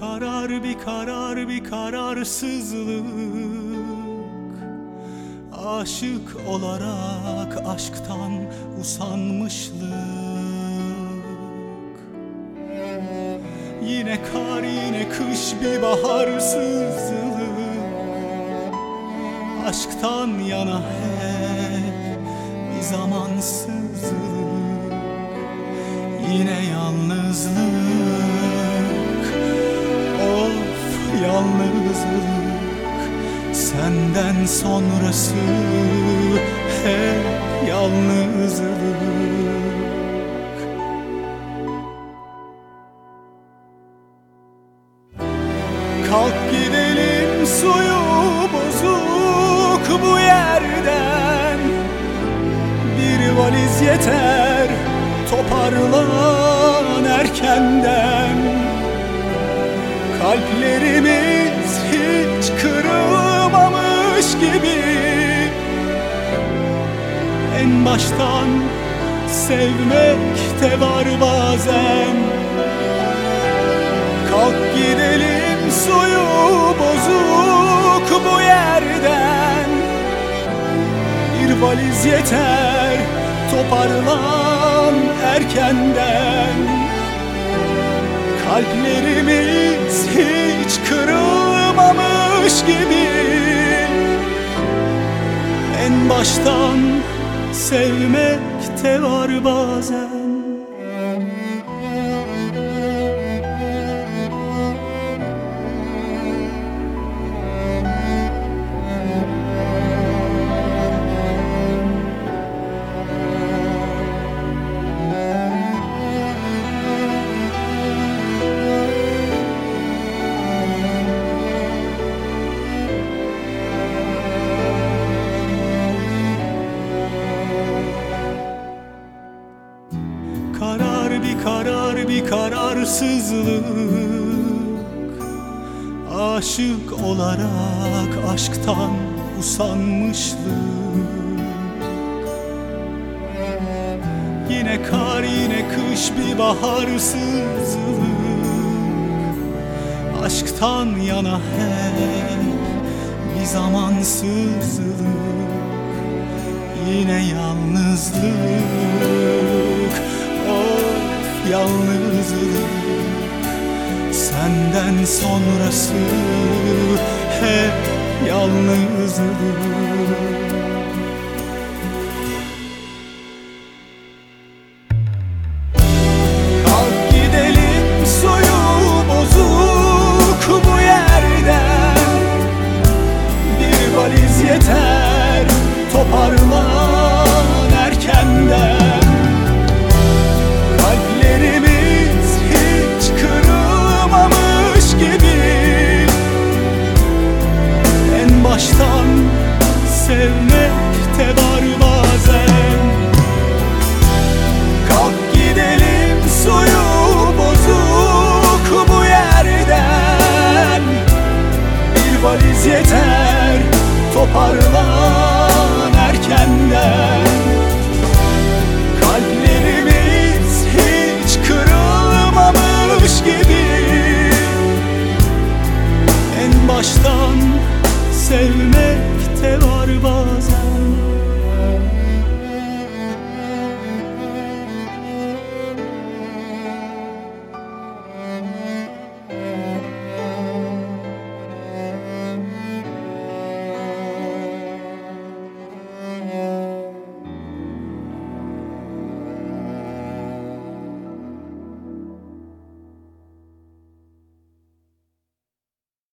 Karar bir karar bir kararsızlık. Aşık olarak aşktan usanmışlık. Yine kar yine kış bir baharsızlık. Aşktan yana hep bir zamansızlık. Yine yalnızlık yalnızlık Senden sonrası hep yalnızlık Kalk gidelim suyu bozuk bu yerden. Bir valiz yeter toparlan erkenden Kalplerimiz hiç kırılmamış gibi. En baştan sevmek de var bazen. Kalk gidelim suyu bozuk bu yerden. Bir valiz yeter toparlan erkenden. Kalplerimiz hiç kırılmamış gibi. En baştan sevmekte var bazen Karar bir karar bir kararsızlık. Aşık olarak aşktan usanmışlık. Yine kar yine kış bir baharsızlık. Aşktan yana hep bir zamansızlık. Yine yalnızlık yalnızlık Senden sonrası hep yalnızlık valiz yeter. Toparlan erkenden.